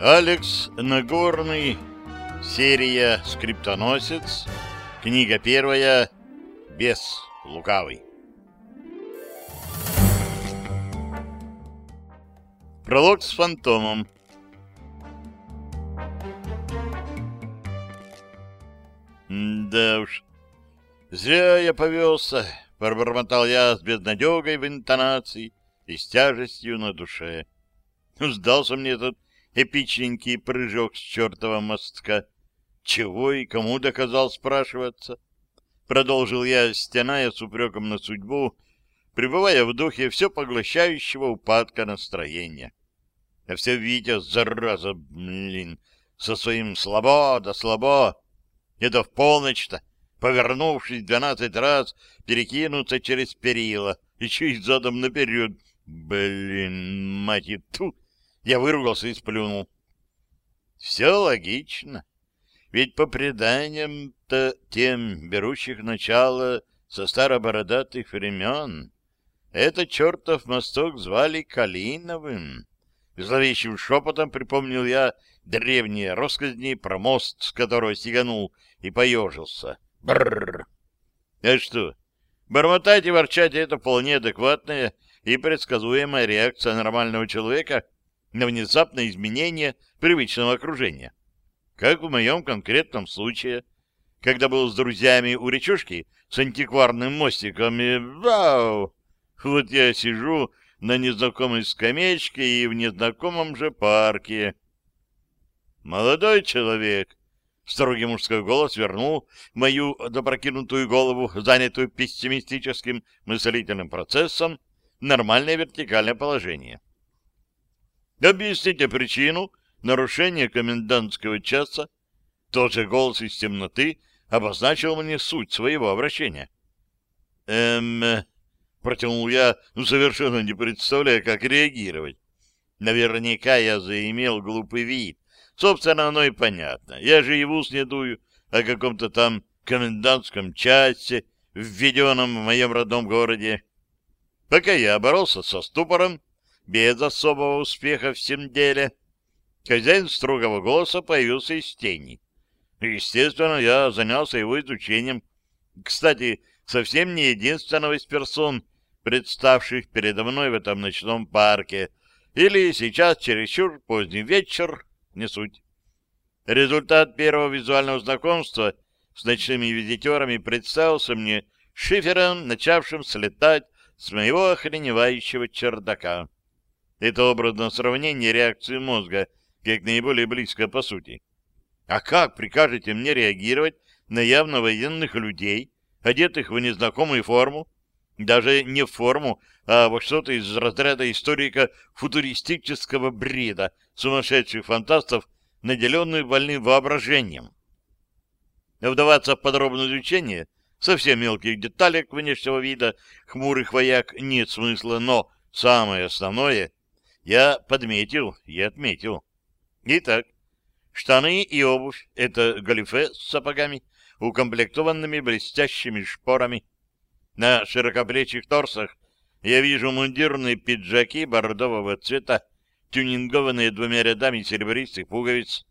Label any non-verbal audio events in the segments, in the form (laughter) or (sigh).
Алекс Нагорный, серия «Скриптоносец», книга первая «Бес лукавый». Пролог с фантомом. Да уж, зря я повелся, пробормотал я с безнадегой в интонации и с тяжестью на душе. Сдался мне этот эпичненький прыжок с чертова мостка. Чего и кому доказал спрашиваться? Продолжил я, стеная с упреком на судьбу, пребывая в духе все поглощающего упадка настроения. А все Витя, зараза, блин, со своим слабо да слабо. Это в полночь-то, повернувшись двенадцать раз, перекинуться через перила, еще и задом наперед. Блин, мать и ту! Я выругался и сплюнул. Все логично. Ведь по преданиям-то тем, берущих начало со старобородатых времен, этот чертов мосток звали Калиновым. Зловещим шепотом припомнил я древние росказни про мост, с которого стеганул и поежился. Бррр. А что? Бормотать и ворчать — это вполне адекватная и предсказуемая реакция нормального человека — на внезапное изменение привычного окружения. Как в моем конкретном случае, когда был с друзьями у речушки с антикварным мостиком, и вау! Вот я сижу на незнакомой скамеечке и в незнакомом же парке. Молодой человек, строгий мужской голос вернул мою допрокинутую голову, занятую пессимистическим мыслительным процессом, нормальное вертикальное положение. Объясните причину нарушения комендантского часа. Тот же голос из темноты обозначил мне суть своего обращения. Эм, протянул я, ну, совершенно не представляя, как реагировать. Наверняка я заимел глупый вид. Собственно, оно и понятно. Я же и в ус не дую о каком-то там комендантском часе, введенном в моем родном городе. Пока я боролся со ступором, без особого успеха в всем деле, хозяин строгого голоса появился из тени. Естественно, я занялся его изучением. Кстати, совсем не единственного из персон, представших передо мной в этом ночном парке, или сейчас чересчур поздний вечер, не суть. Результат первого визуального знакомства с ночными визитерами представился мне шифером, начавшим слетать с моего охреневающего чердака. Это образное сравнение реакции мозга, как наиболее близкое по сути. А как прикажете мне реагировать на явно военных людей, одетых в незнакомую форму, даже не в форму, а во что-то из разряда историка футуристического бреда сумасшедших фантастов, наделенных больным воображением. Вдаваться в подробное изучение совсем мелких деталек внешнего вида хмурых вояк нет смысла, но самое основное я подметил и отметил. Итак, штаны и обувь — это галифе с сапогами, укомплектованными блестящими шпорами. На широкоплечих торсах я вижу мундирные пиджаки бордового цвета, тюнингованные двумя рядами серебристых пуговиц,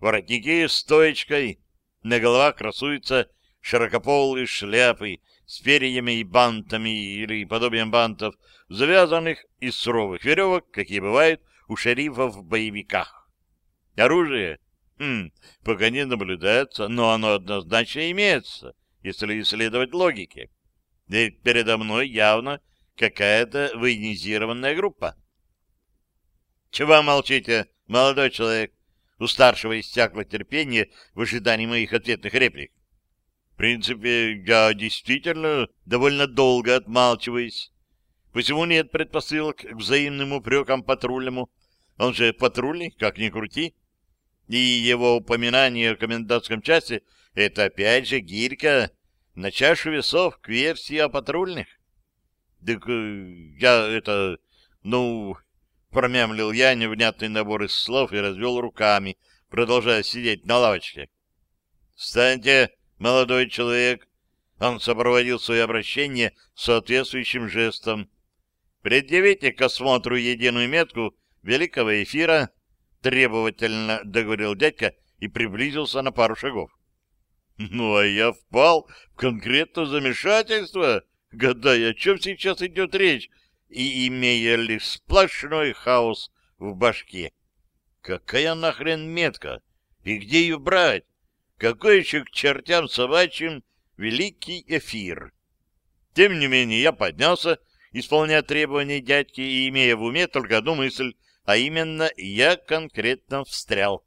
воротники с стоечкой, на головах красуются широкополые шляпы с перьями и бантами или подобием бантов, завязанных из суровых веревок, какие бывают у шерифов в боевиках. Оружие? Хм, пока не наблюдается, но оно однозначно имеется, если исследовать логике. Ведь передо мной явно какая-то военизированная группа. Чего молчите, молодой человек? У старшего истякло терпение в ожидании моих ответных реплик. Принципе, я действительно довольно долго отмалчиваюсь. Почему нет предпосылок к взаимным упрекам патрульному? Он же патрульный, как ни крути. И его упоминание о комендантском часе — это опять же гирька на чашу весов к версии о патрульных. Так э, я это... ну... Промямлил я невнятный набор из слов и развел руками, продолжая сидеть на лавочке. «Встаньте, молодой человек!» Он сопроводил свое обращение соответствующим жестом, Предъявите к осмотру единую метку великого эфира, — требовательно договорил дядька и приблизился на пару шагов. Ну, а я впал в конкретное замешательство, гадая, о чем сейчас идет речь, и имея лишь сплошной хаос в башке. Какая нахрен метка? И где ее брать? Какой еще к чертям собачьим великий эфир? Тем не менее, я поднялся, исполняя требования дядьки и имея в уме только одну мысль, а именно я конкретно встрял.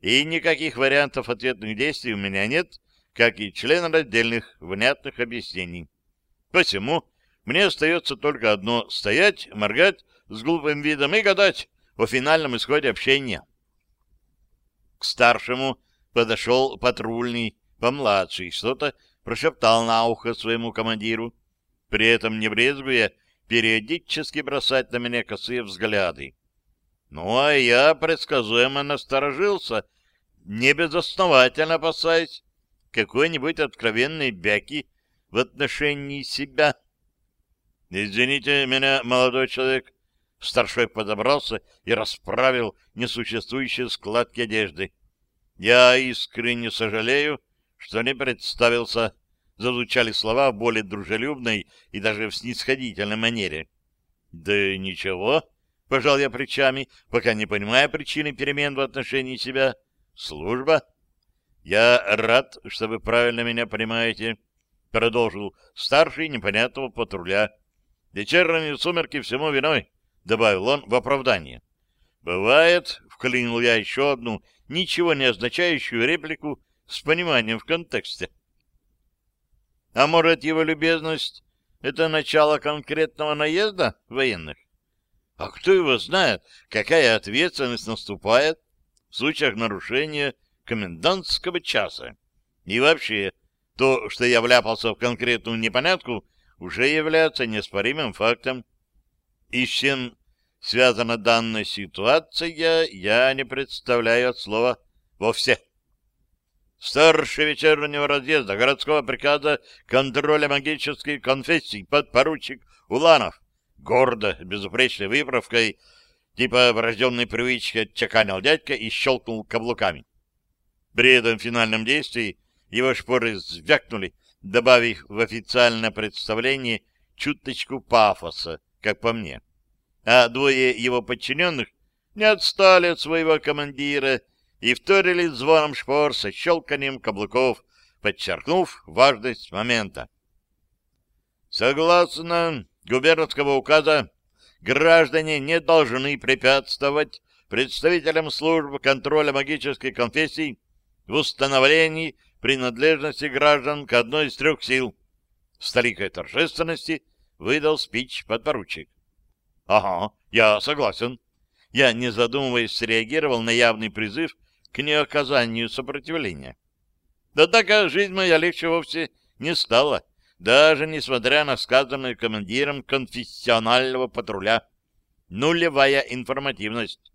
И никаких вариантов ответных действий у меня нет, как и члена отдельных внятных объяснений. Посему мне остается только одно — стоять, моргать с глупым видом и гадать о финальном исходе общения. К старшему подошел патрульный, помладший, что-то прошептал на ухо своему командиру, при этом не брезгуя периодически бросать на меня косые взгляды. Ну, а я предсказуемо насторожился, не безосновательно опасаясь какой-нибудь откровенной бяки в отношении себя. «Извините меня, молодой человек». Старшой подобрался и расправил несуществующие складки одежды. «Я искренне сожалею, что не представился». Зазвучали слова в более дружелюбной и даже в снисходительной манере. «Да ничего», — пожал я плечами, пока не понимая причины перемен в отношении себя. «Служба?» «Я рад, что вы правильно меня понимаете», — продолжил старший непонятного патруля. «Вечерние сумерки всему виной», — добавил он в оправдание. «Бывает», — вклинил я еще одну, ничего не означающую реплику с пониманием в контексте. «А может, его любезность — это начало конкретного наезда военных?» А кто его знает, какая ответственность наступает в случаях нарушения комендантского часа? И вообще, то, что я вляпался в конкретную непонятку, уже является неоспоримым фактом. И с чем связана данная ситуация, я не представляю от слова вовсе. Старший вечернего разъезда городского приказа контроля магических конфессий подпоручик Уланов гордо, безупречной выправкой, типа врожденной привычки, отчеканил дядька и щелкнул каблуками. При этом финальном действии его шпоры звякнули, добавив в официальное представление чуточку пафоса, как по мне. А двое его подчиненных не отстали от своего командира и вторили звоном шпор со щелканием каблуков, подчеркнув важность момента. Согласно губернского указа граждане не должны препятствовать представителям служб контроля магической конфессий в установлении принадлежности граждан к одной из трех сил. В столикой торжественности выдал спич подпоручик. — Ага, я согласен. Я, не задумываясь, среагировал на явный призыв к неоказанию сопротивления. Да так жизнь моя легче вовсе не стала даже несмотря на сказанное командиром конфессионального патруля. Нулевая информативность.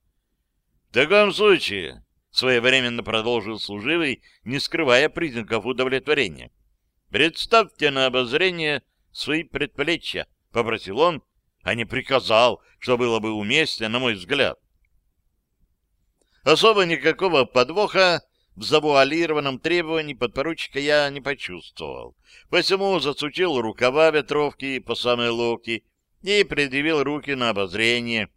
В таком случае, своевременно продолжил служивый, не скрывая признаков удовлетворения. Представьте на обозрение свои предплечья, попросил он, а не приказал, что было бы уместно, на мой взгляд. Особо никакого подвоха в завуалированном требовании подпоручика я не почувствовал, посему засучил рукава ветровки по самой локти и предъявил руки на обозрение.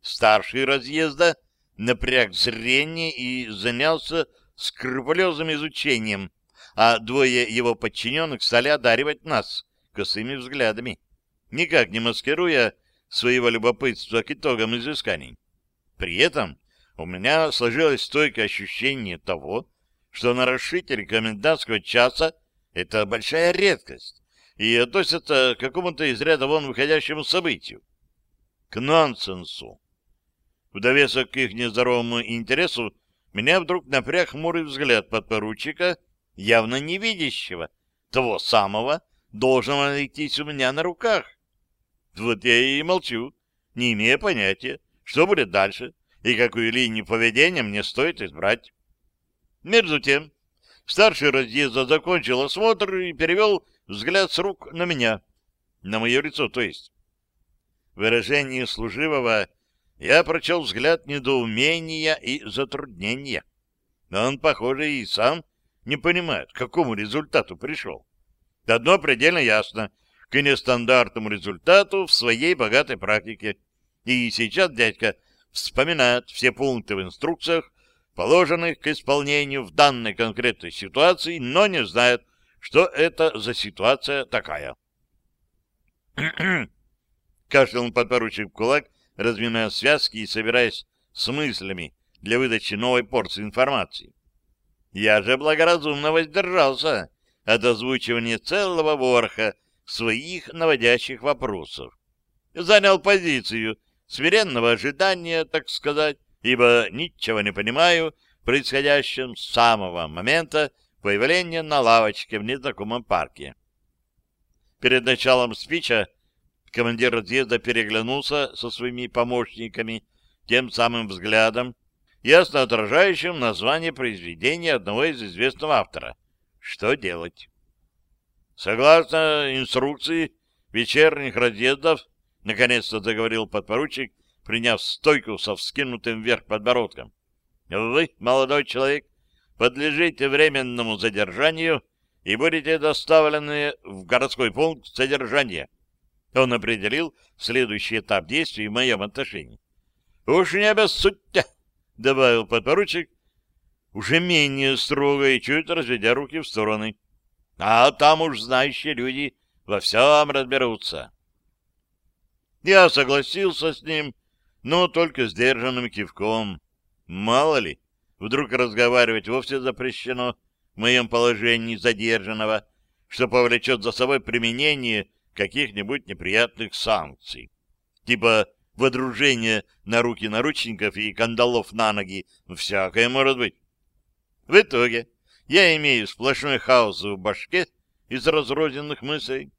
Старший разъезда напряг зрение и занялся скрупулезным изучением, а двое его подчиненных стали одаривать нас косыми взглядами, никак не маскируя своего любопытства к итогам изысканий. При этом у меня сложилось стойкое ощущение того, что нарушитель комендантского часа — это большая редкость и относится к какому-то из ряда вон выходящему событию. К нонсенсу. В довесок к их нездоровому интересу меня вдруг напряг хмурый взгляд подпоручика, явно не видящего того самого, должного найтись у меня на руках. Вот я и молчу, не имея понятия, что будет дальше и какую линию поведения мне стоит избрать. Между тем, старший разъезда закончил осмотр и перевел взгляд с рук на меня, на мое лицо, то есть. Выражение служивого я прочел взгляд недоумения и затруднения. Но он, похоже, и сам не понимает, к какому результату пришел. Одно предельно ясно — к нестандартному результату в своей богатой практике. И сейчас дядька вспоминает все пункты в инструкциях, положенных к исполнению в данной конкретной ситуации, но не знает, что это за ситуация такая. (clears throat) Кашлянул подпоручик в кулак, разминая связки и собираясь с мыслями для выдачи новой порции информации. Я же благоразумно воздержался от озвучивания целого ворха своих наводящих вопросов. Занял позицию смиренного ожидания, так сказать, ибо ничего не понимаю в происходящем с самого момента появления на лавочке в незнакомом парке. Перед началом спича командир разъезда переглянулся со своими помощниками тем самым взглядом, ясно отражающим название произведения одного из известного автора. Что делать? Согласно инструкции вечерних разъездов, наконец-то заговорил подпоручик, приняв стойку со вскинутым вверх подбородком. Вы, молодой человек, подлежите временному задержанию и будете доставлены в городской пункт содержания. Он определил следующий этап действий в моем отношении. — Уж не обессудьте, — добавил подпоручик, уже менее строго и чуть разведя руки в стороны. А там уж знающие люди во всем разберутся. Я согласился с ним, но только сдержанным кивком. Мало ли, вдруг разговаривать вовсе запрещено в моем положении задержанного, что повлечет за собой применение каких-нибудь неприятных санкций. Типа водружение на руки наручников и кандалов на ноги. Всякое может быть. В итоге я имею сплошной хаос в башке из разрозненных мыслей.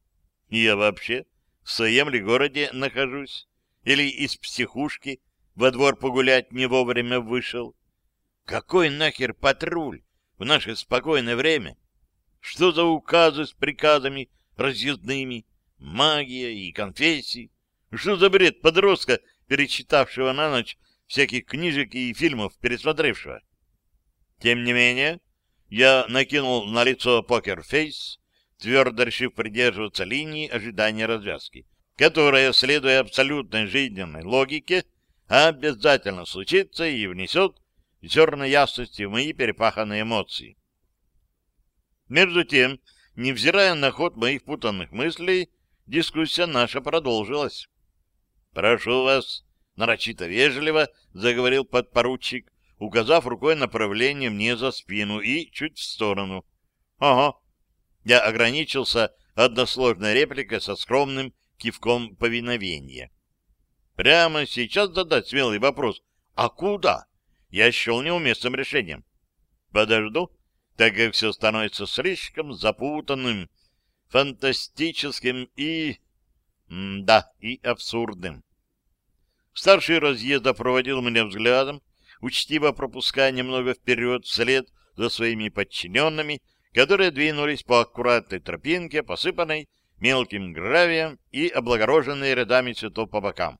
И я вообще в своем ли городе нахожусь? Или из психушки во двор погулять не вовремя вышел? Какой нахер патруль в наше спокойное время? Что за указы с приказами разъездными, магия и конфессии? Что за бред подростка, перечитавшего на ночь всяких книжек и фильмов, пересмотревшего? Тем не менее, я накинул на лицо покер-фейс, твердо решив придерживаться линии ожидания развязки, которая, следуя абсолютной жизненной логике, обязательно случится и внесет зерна ясности в мои перепаханные эмоции. Между тем, невзирая на ход моих путанных мыслей, дискуссия наша продолжилась. «Прошу вас», — нарочито вежливо заговорил подпоручик, указав рукой направление мне за спину и чуть в сторону. «Ага». Я ограничился односложной репликой со скромным кивком повиновения. Прямо сейчас задать смелый вопрос «А куда?» я счел неуместным решением. Подожду, так как все становится слишком запутанным, фантастическим и... Да, и абсурдным. Старший разъезда проводил меня взглядом, учтиво пропуская немного вперед вслед за своими подчиненными, которые двинулись по аккуратной тропинке, посыпанной мелким гравием и облагороженной рядами цветов по бокам.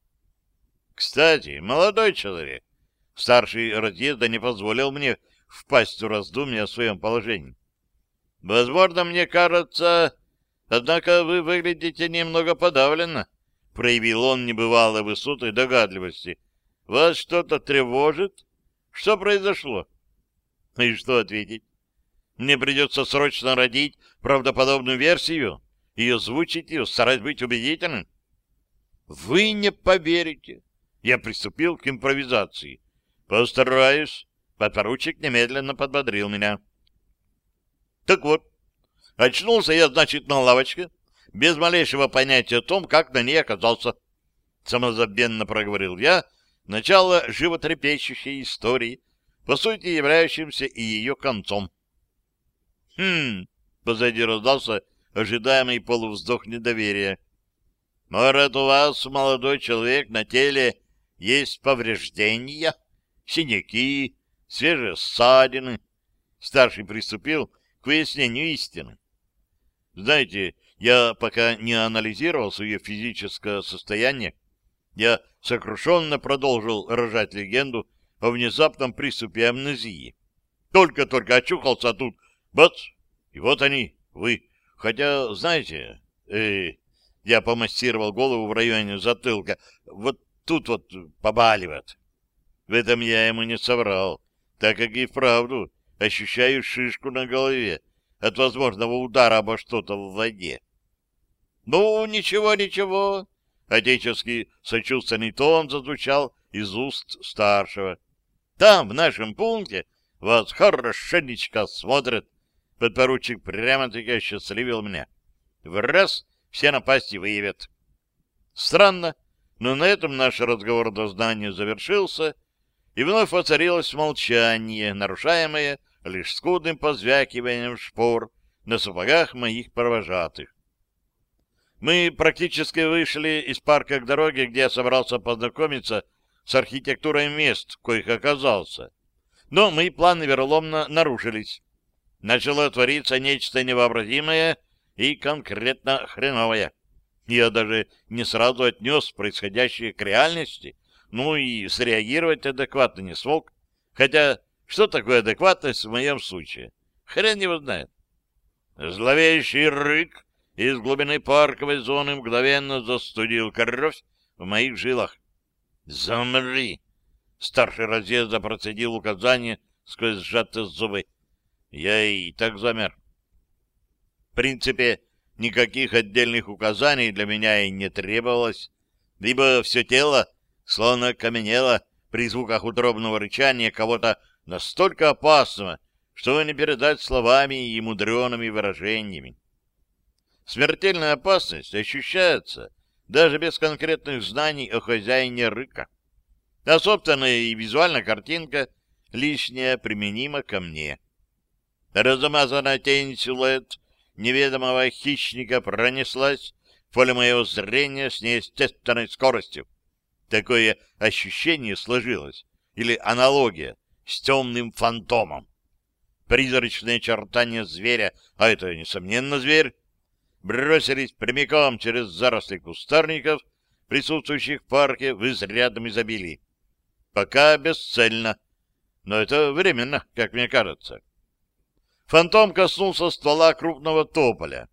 Кстати, молодой человек, старший разъезда не позволил мне впасть в раздумья о своем положении. Возможно, мне кажется, однако вы выглядите немного подавленно, проявил он небывалой высотой догадливости. Вас что-то тревожит? Что произошло? И что ответить? Мне придется срочно родить правдоподобную версию и озвучить ее, стараясь быть убедительным. Вы не поверите. Я приступил к импровизации. Постараюсь. Подпоручик немедленно подбодрил меня. Так вот, очнулся я, значит, на лавочке, без малейшего понятия о том, как на ней оказался. Самозабвенно проговорил я, начало животрепещущей истории, по сути являющимся и ее концом. «Хм...» — позади раздался ожидаемый полувздох недоверия. «Может, у вас, молодой человек, на теле есть повреждения, синяки, свежие ссадины?» Старший приступил к выяснению истины. «Знаете, я пока не анализировал свое физическое состояние, я сокрушенно продолжил рожать легенду о внезапном приступе амнезии. Только-только очухался, тут бац, и вот они, вы. Хотя, знаете, э, я помассировал голову в районе затылка, вот тут вот побаливает. В этом я ему не соврал, так как и вправду ощущаю шишку на голове от возможного удара обо что-то в воде. Ну, ничего, ничего. Отеческий сочувственный тон зазвучал из уст старшего. Там, в нашем пункте, вас хорошенечко смотрят. Подпоручик прямо-таки осчастливил меня. В раз все напасти выявят. Странно, но на этом наш разговор до здания завершился, и вновь воцарилось молчание, нарушаемое лишь скудным позвякиванием шпор на сапогах моих провожатых. Мы практически вышли из парка к дороге, где я собрался познакомиться с архитектурой мест, коих оказался. Но мои планы вероломно нарушились. Начало твориться нечто невообразимое и конкретно хреновое. Я даже не сразу отнес происходящее к реальности, ну и среагировать адекватно не смог. Хотя, что такое адекватность в моем случае? Хрен его знает. Зловещий рык из глубины парковой зоны мгновенно застудил кровь в моих жилах. «Замри!» Старший разъезда процедил указание сквозь сжатые зубы. Я и так замер. В принципе, никаких отдельных указаний для меня и не требовалось, либо все тело словно каменело при звуках утробного рычания кого-то настолько опасного, что не передать словами и мудреными выражениями. Смертельная опасность ощущается даже без конкретных знаний о хозяине рыка. А собственная и визуальная картинка лишняя применима ко мне. Размазанная тень силуэт неведомого хищника пронеслась в поле моего зрения с неестественной скоростью. Такое ощущение сложилось, или аналогия с темным фантомом. Призрачные очертания зверя, а это, несомненно, зверь, бросились прямиком через заросли кустарников, присутствующих в парке в изрядном изобилии. Пока бесцельно, но это временно, как мне кажется. Фантом коснулся ствола крупного тополя.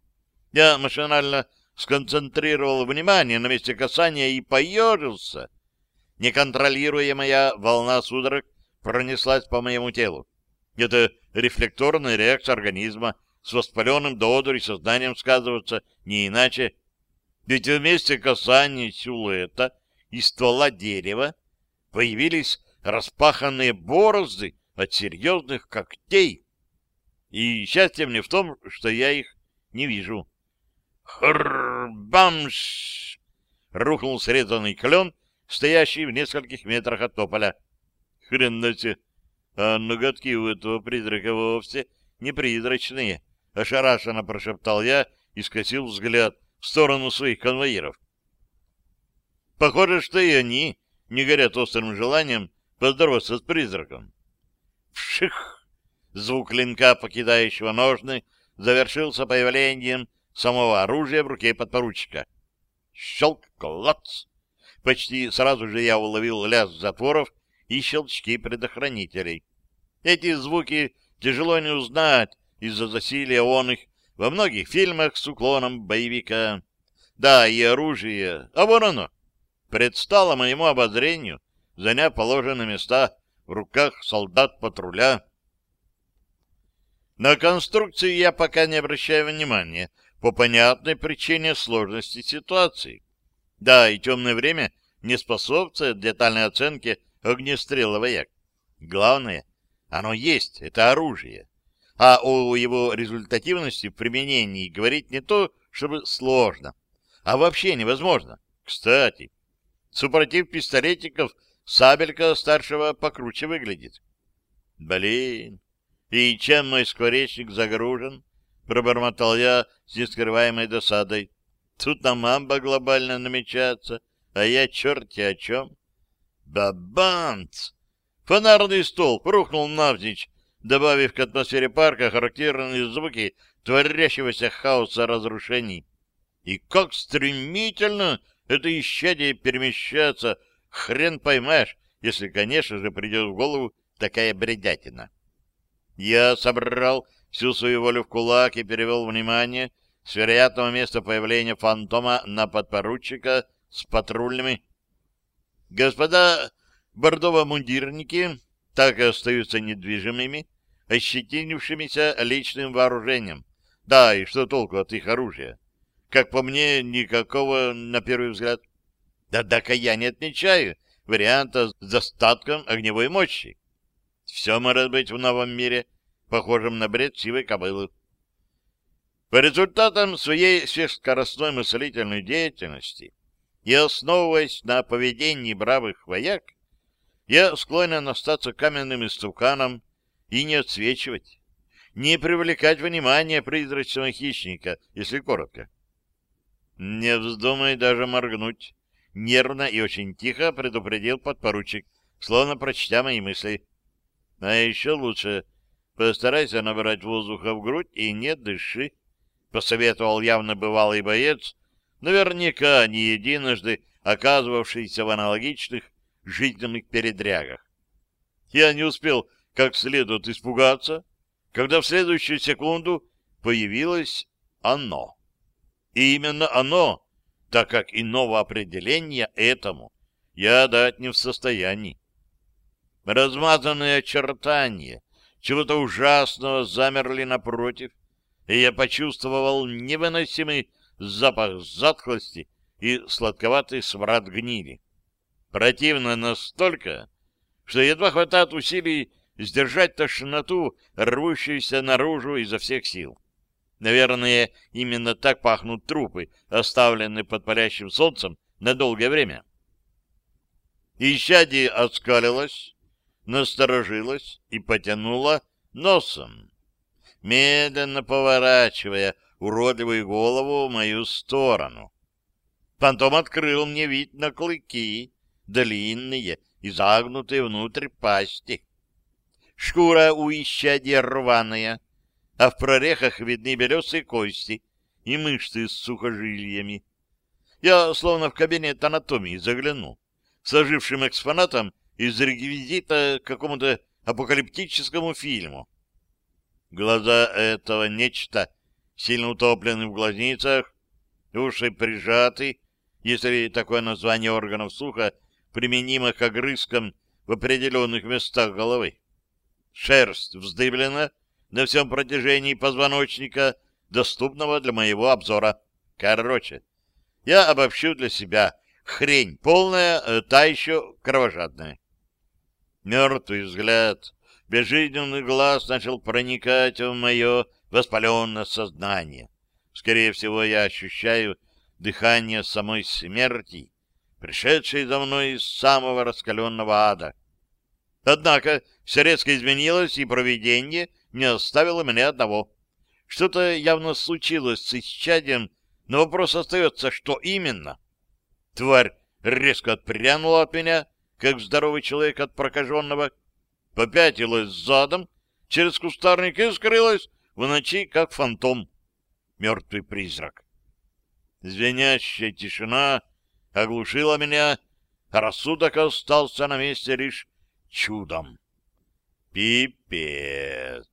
Я машинально сконцентрировал внимание на месте касания и поежился. Неконтролируемая волна судорог пронеслась по моему телу. Это рефлекторная реакция организма, с воспаленным до одури сознанием сказываться, не иначе. Ведь вместе касания силуэта и ствола дерева появились распаханные борозды от серьезных когтей. И счастье мне в том, что я их не вижу. Хр-бамш! Рухнул срезанный клен, стоящий в нескольких метрах от тополя. Хрен на а ноготки у этого призрака вовсе не призрачные. Ошарашенно прошептал я и скосил взгляд в сторону своих конвоиров. Похоже, что и они не горят острым желанием поздороваться с призраком. Вших! Звук клинка, покидающего ножны, завершился появлением самого оружия в руке подпоручика. Щелк, клац! Почти сразу же я уловил лязг затворов и щелчки предохранителей. Эти звуки тяжело не узнать из-за засилия он их во многих фильмах с уклоном боевика. Да, и оружие, а вон оно, предстало моему обозрению, заняв положенные места в руках солдат патруля. На конструкцию я пока не обращаю внимания, по понятной причине сложности ситуации. Да, и темное время не способствует детальной оценке огнестрела вояк. Главное, оно есть, это оружие а о его результативности в применении говорить не то, чтобы сложно, а вообще невозможно. Кстати, супротив пистолетиков сабелька старшего покруче выглядит. Блин, и чем мой скворечник загружен? Пробормотал я с нескрываемой досадой. Тут на мамба глобально намечается, а я черти о чем. Бабанц! Фонарный стол рухнул навзничь, добавив к атмосфере парка характерные звуки творящегося хаоса разрушений. И как стремительно это исчадие перемещается хрен поймаешь, если, конечно же, придет в голову такая бредятина. Я собрал всю свою волю в кулак и перевел внимание с вероятного места появления фантома на подпоручика с патрульными. Господа бордово-мундирники так и остаются недвижимыми, ощетинившимися личным вооружением. Да, и что толку от их оружия? Как по мне, никакого, на первый взгляд. Да-да-ка я не отмечаю варианта с достатком огневой мощи. Все может быть в новом мире, похожем на бред сивой кобылы. По результатам своей сверхскоростной мыслительной деятельности и основываясь на поведении бравых вояк, я склонен остаться каменным истуканом и не отсвечивать, не привлекать внимание призрачного хищника, если коротко. Не вздумай даже моргнуть, нервно и очень тихо предупредил подпоручик, словно прочтя мои мысли. А еще лучше постарайся набрать воздуха в грудь и не дыши, посоветовал явно бывалый боец, наверняка не единожды оказывавшийся в аналогичных жизненных передрягах. Я не успел как следует испугаться, когда в следующую секунду появилось оно. И именно оно, так как иного определения этому я дать не в состоянии. Размазанные очертания чего-то ужасного замерли напротив, и я почувствовал невыносимый запах затхлости и сладковатый смрад гнили. Противно настолько, что едва хватает усилий сдержать тошноту, рвущуюся наружу изо всех сил. Наверное, именно так пахнут трупы, оставленные под палящим солнцем на долгое время. Ищади отскалилась, насторожилась и потянула носом, медленно поворачивая уродливую голову в мою сторону. Фантом открыл мне вид на клыки, длинные загнутые внутрь пасти. Шкура у исчадия рваная, а в прорехах видны белесые кости и мышцы с сухожильями. Я словно в кабинет анатомии заглянул, сложившим экспонатом из реквизита какому-то апокалиптическому фильму. Глаза этого нечто сильно утоплены в глазницах, уши прижаты, если такое название органов слуха применимо к огрызкам в определенных местах головы. Шерсть вздыблена на всем протяжении позвоночника, доступного для моего обзора. Короче, я обобщу для себя хрень полная, э, та еще кровожадная. Мертвый взгляд, безжизненный глаз начал проникать в мое воспаленное сознание. Скорее всего, я ощущаю дыхание самой смерти, пришедшей за мной из самого раскаленного ада. Однако все резко изменилось, и провидение не оставило меня одного. Что-то явно случилось с исчадием, но вопрос остается, что именно? Тварь резко отпрянула от меня, как здоровый человек от прокаженного, попятилась задом через кустарник и скрылась в ночи, как фантом. Мертвый призрак. Звенящая тишина оглушила меня, а рассудок остался на месте лишь чудом. Пипец.